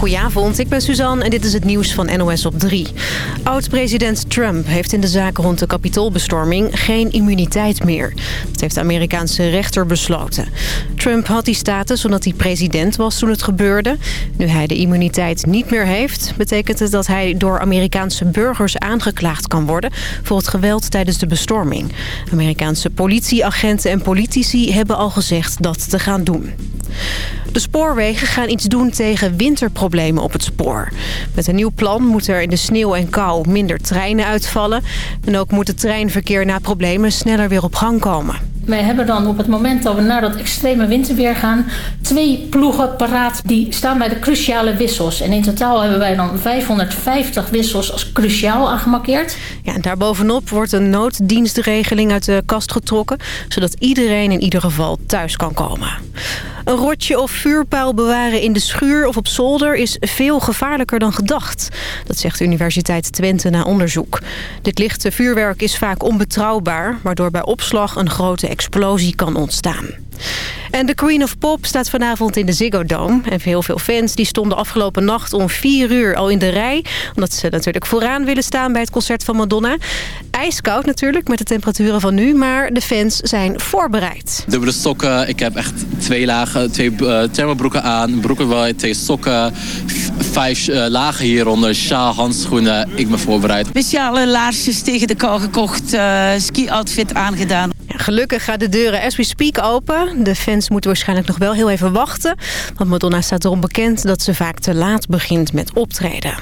Goedenavond, ik ben Suzanne en dit is het nieuws van NOS op 3. Oud-president Trump heeft in de zaak rond de kapitoolbestorming geen immuniteit meer. Dat heeft de Amerikaanse rechter besloten. Trump had die status omdat hij president was toen het gebeurde. Nu hij de immuniteit niet meer heeft... betekent het dat hij door Amerikaanse burgers aangeklaagd kan worden... voor het geweld tijdens de bestorming. Amerikaanse politieagenten en politici hebben al gezegd dat te gaan doen. De spoorwegen gaan iets doen tegen winterproblemen op het spoor. Met een nieuw plan moet er in de sneeuw en kou minder treinen uitvallen. En ook moet het treinverkeer na problemen sneller weer op gang komen. Wij hebben dan op het moment dat we naar dat extreme winterweer gaan... twee ploegen paraat die staan bij de cruciale wissels. En in totaal hebben wij dan 550 wissels als cruciaal aangemarkeerd. Ja, en daarbovenop wordt een nooddienstregeling uit de kast getrokken... zodat iedereen in ieder geval thuis kan komen. Een rotje of vuurpijl bewaren in de schuur of op zolder is veel gevaarlijker dan gedacht. Dat zegt de Universiteit Twente na onderzoek. Dit lichte vuurwerk is vaak onbetrouwbaar, waardoor bij opslag een grote explosie kan ontstaan. En de Queen of Pop staat vanavond in de Ziggo Dome. En heel veel fans die stonden afgelopen nacht om vier uur al in de rij. Omdat ze natuurlijk vooraan willen staan bij het concert van Madonna. Ijskoud natuurlijk met de temperaturen van nu. Maar de fans zijn voorbereid. Dubbele sokken. Ik heb echt twee lagen, twee uh, thermobroeken aan. Broeken waar twee sokken. Vijf uh, lagen hieronder. Sjaal, handschoenen. Ik ben voorbereid. Speciale laarsjes tegen de kou gekocht. Uh, ski-outfit aangedaan. Ja, gelukkig gaan de deuren as we speak open. De fans moeten waarschijnlijk nog wel heel even wachten. Want Madonna staat erom bekend dat ze vaak te laat begint met optreden.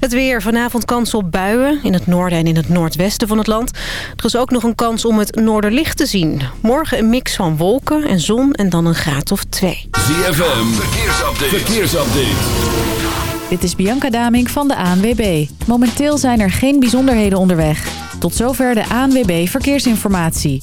Het weer. Vanavond kans op buien in het noorden en in het noordwesten van het land. Er is ook nog een kans om het noorderlicht te zien. Morgen een mix van wolken en zon en dan een graad of twee. ZFM. Verkeersupdate. Verkeersupdate. Dit is Bianca Daming van de ANWB. Momenteel zijn er geen bijzonderheden onderweg. Tot zover de ANWB Verkeersinformatie.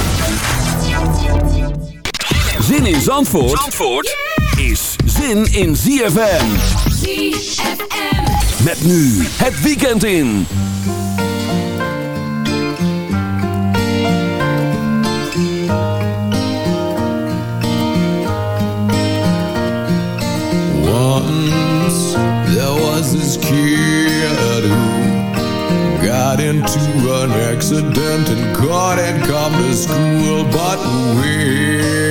Zin in Zandvoort, Zandvoort is zin in ZFM. ZFM. Met nu het weekend in. Once there was this kid who got into an accident and couldn't come to school, but when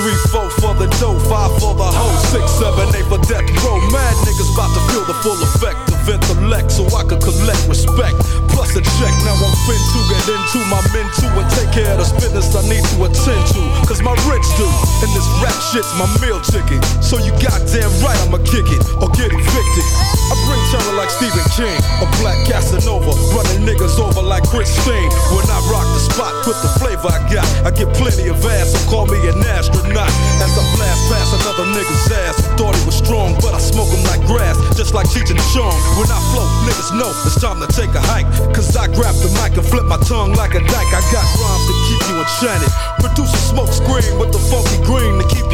three, four for the dough, five for the hoe, six, seven, eight for death row. Mad niggas about to feel the full effect of intellect, so I can collect respect. Plus a check, now I'm fin to get into my men too and take care of the business I need to attend to. Cause my rich do, shit's my meal ticket. So you goddamn right I'ma kick it or get evicted. I bring terror like Stephen King, a black Casanova, running niggas over like Christine. When I rock the spot with the flavor I got, I get plenty of ass, so call me an astronaut. As I blast past another nigga's ass, thought he was strong, but I smoke him like grass, just like Cheech and Chong. When I flow, niggas know it's time to take a hike. Cause I grab the mic and flip my tongue like a dyke. I got rhymes to keep you enchanted. Produce a smoke screen with the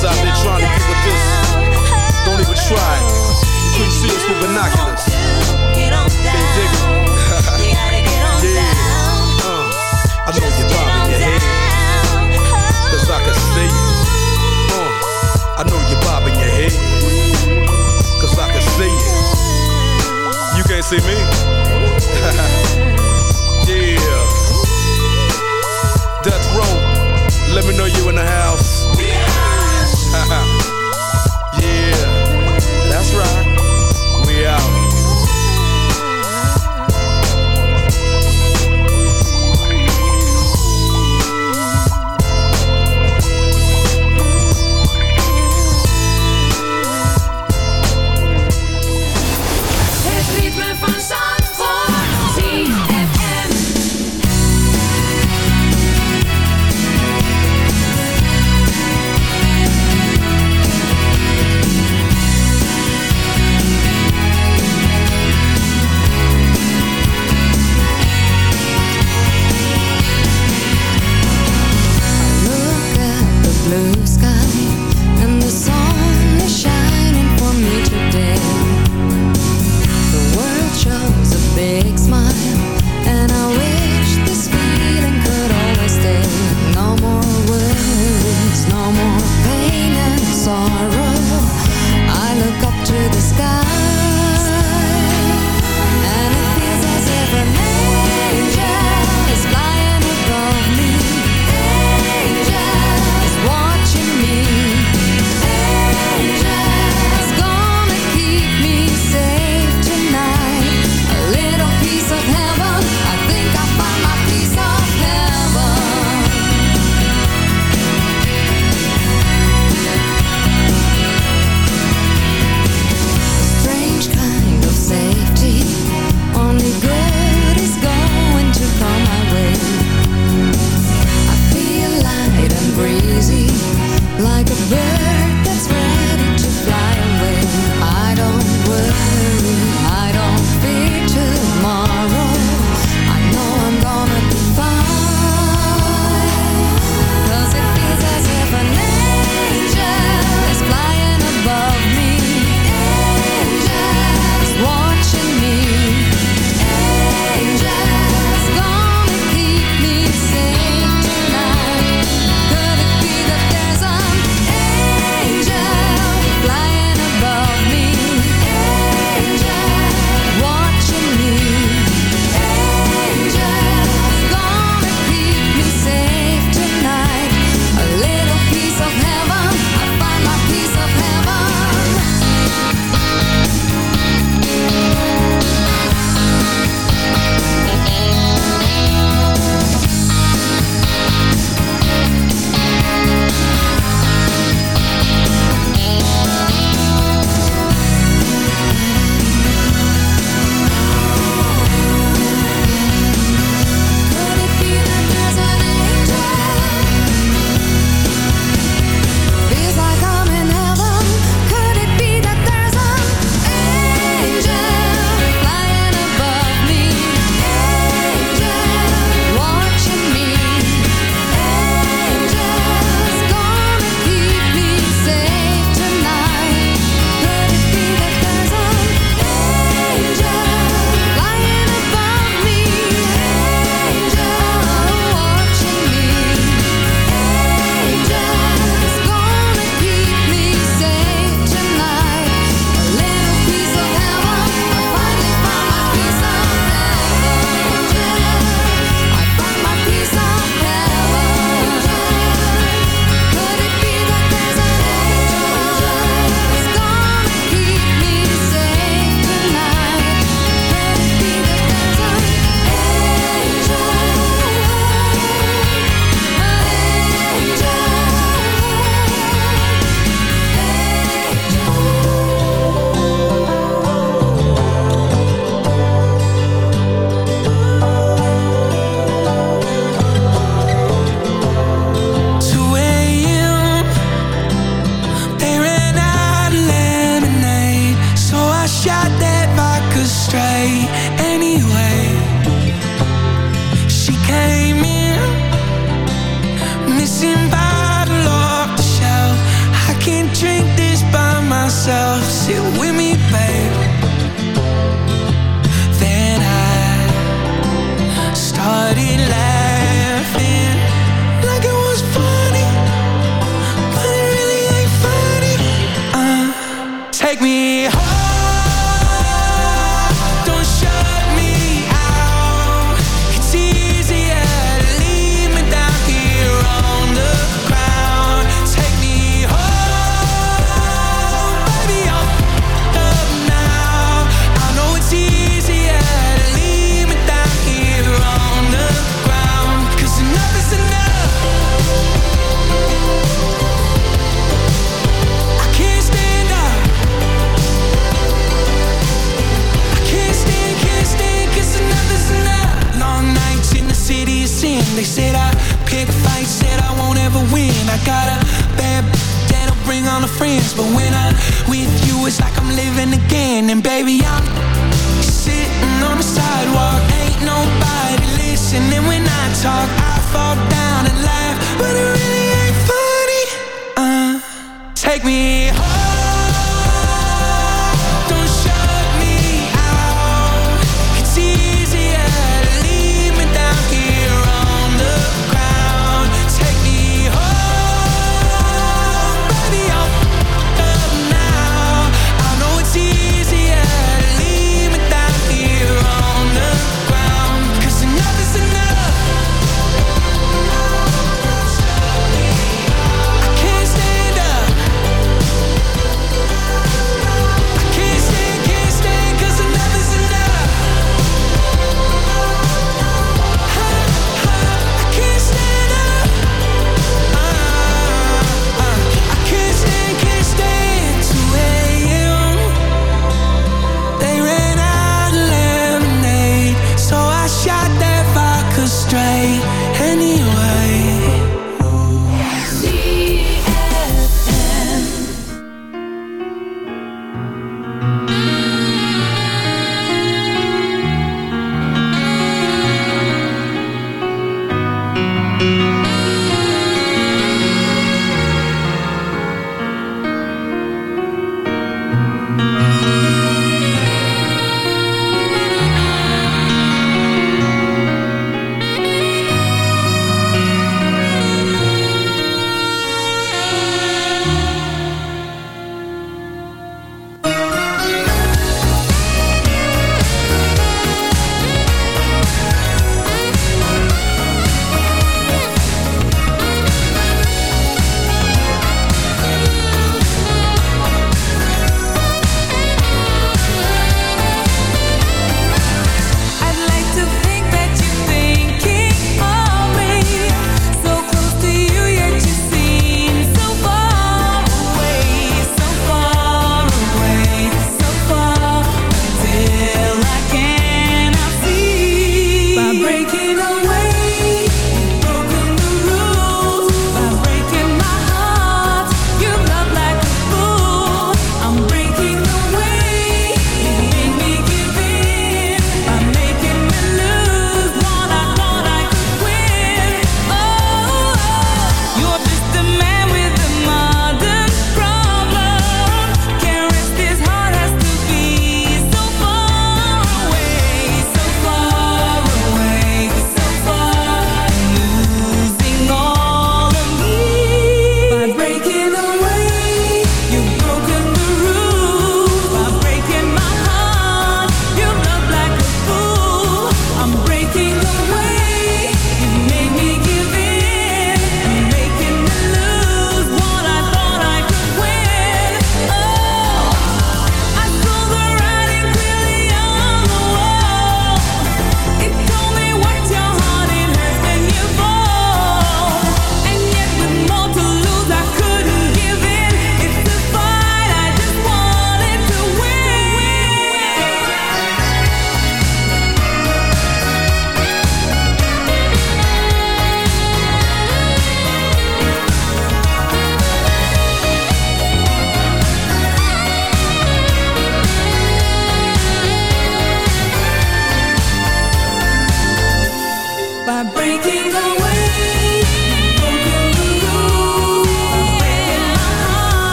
Out there trying to get with this, don't even try. Couldn't see us with binoculars. They dig yeah. Uh, I know you're bobbing your head. Cause I can see it. Uh, I know you're bobbing your head. Cause I can see it. You can't see me? yeah. Death row. Let me know you in the house.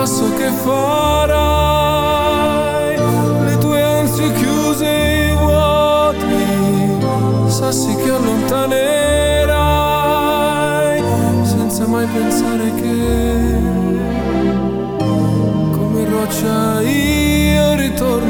passo che farai, le tue ansie chiuse e vuoti, sassi che allontanerai, senza mai pensare che, come roccia io ritorno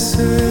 say.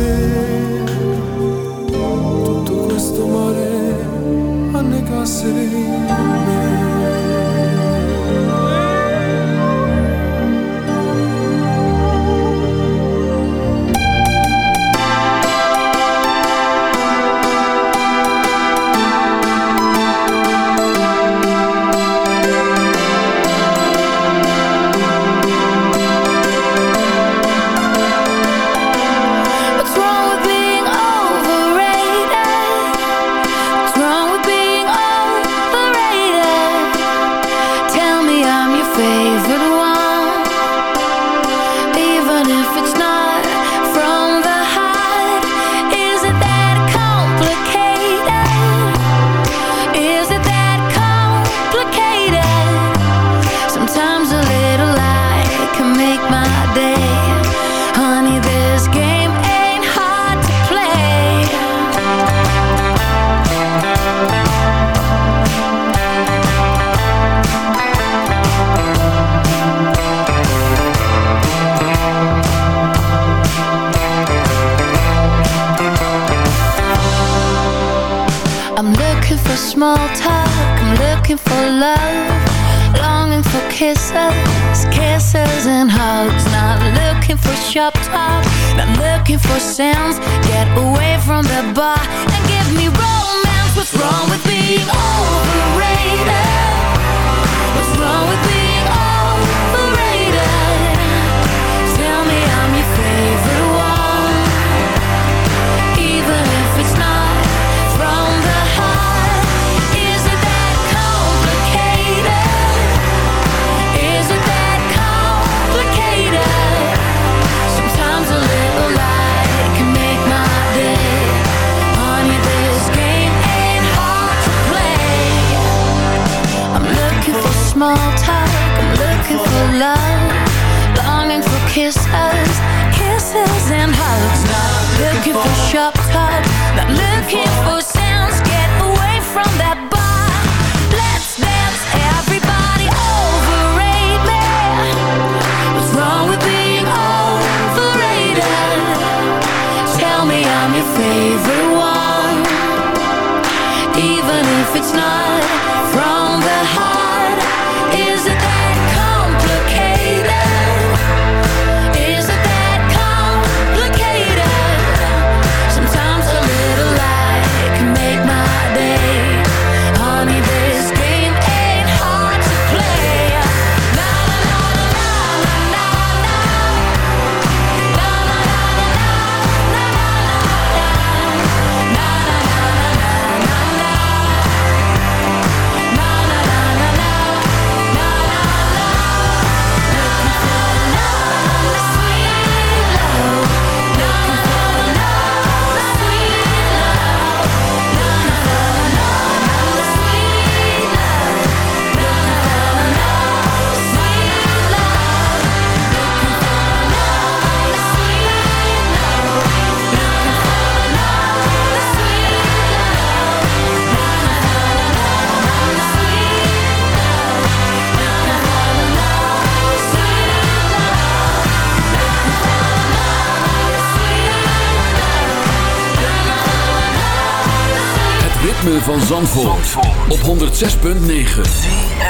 Ritme van Zandvoort, op 106.9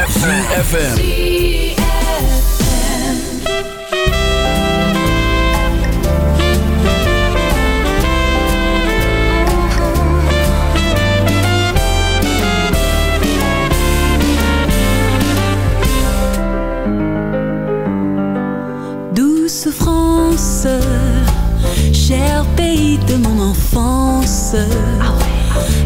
CFFM Douce France, cher pays de mon enfance,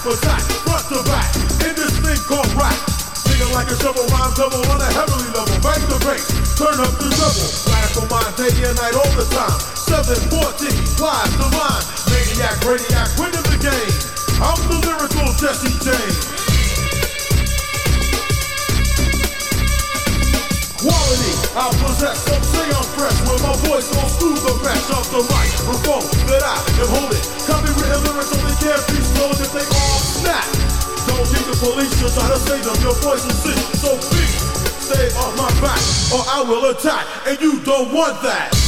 snap attack, front to back, in this thing called rap. Singing like a shovel, rhyme double on a heavenly level. Bang the bass, turn up the double. Radical mind, day and night all the time. 714, live divine. Maniac, radiac, winning the game. I'm the lyrical Jesse James. I possess, don't say I'm fresh With my voice goes through the mesh of the microphone That I am holding. Copywritten lyrics only can't be stolen if they all snap. Don't need the police to try to save them. Your voice is sick, so please Stay off my back or I will attack And you don't want that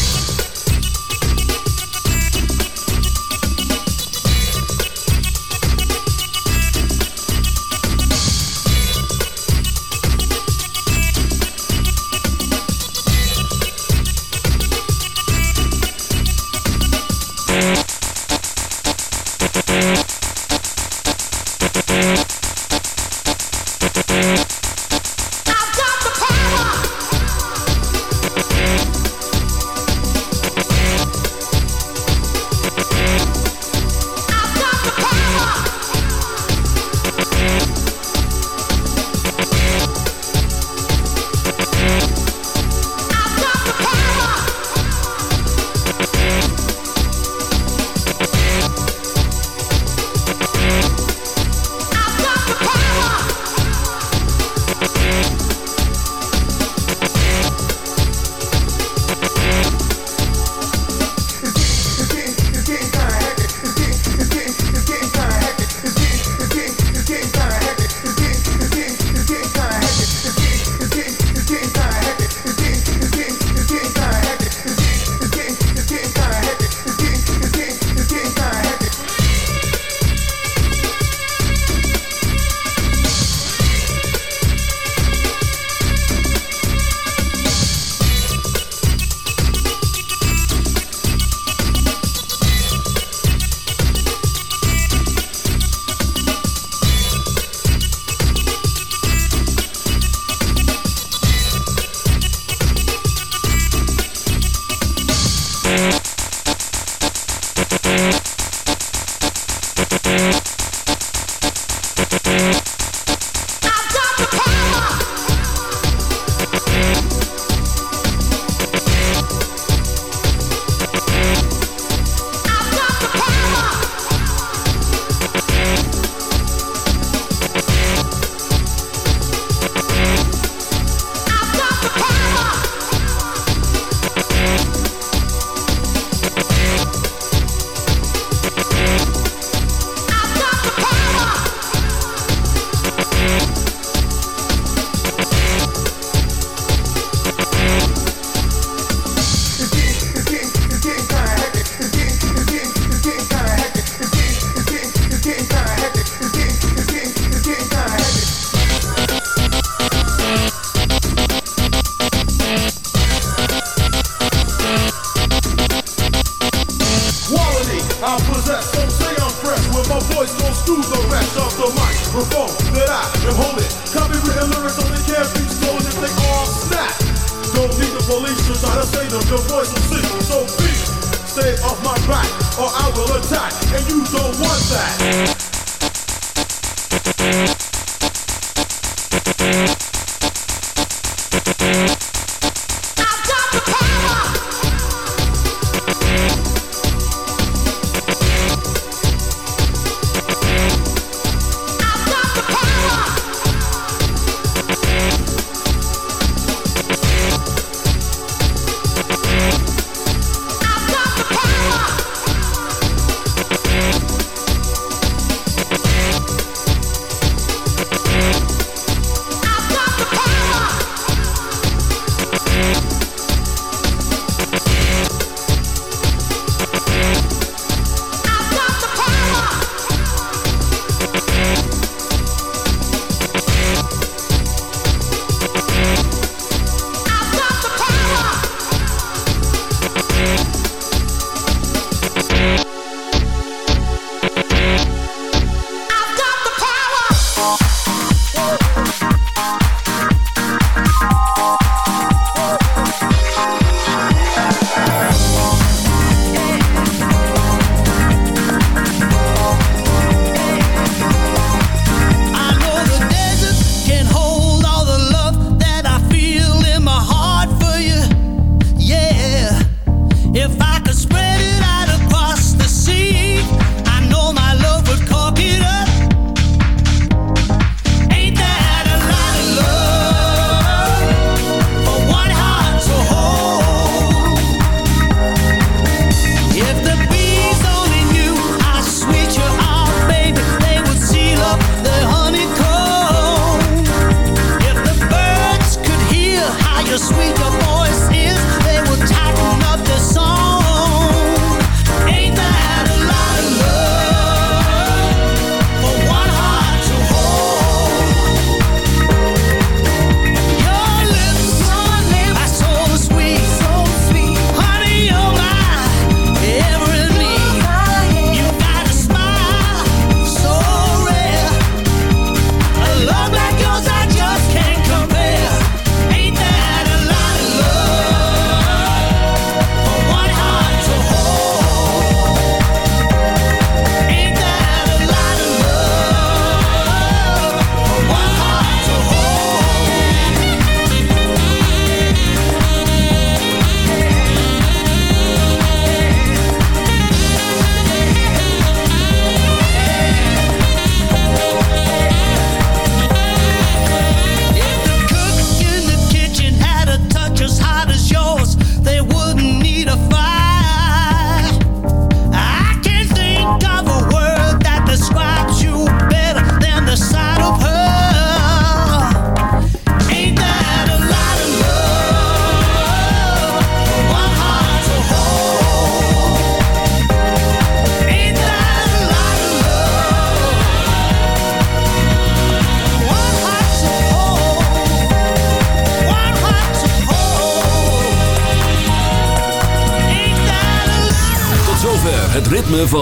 or I will attack, and you don't want that.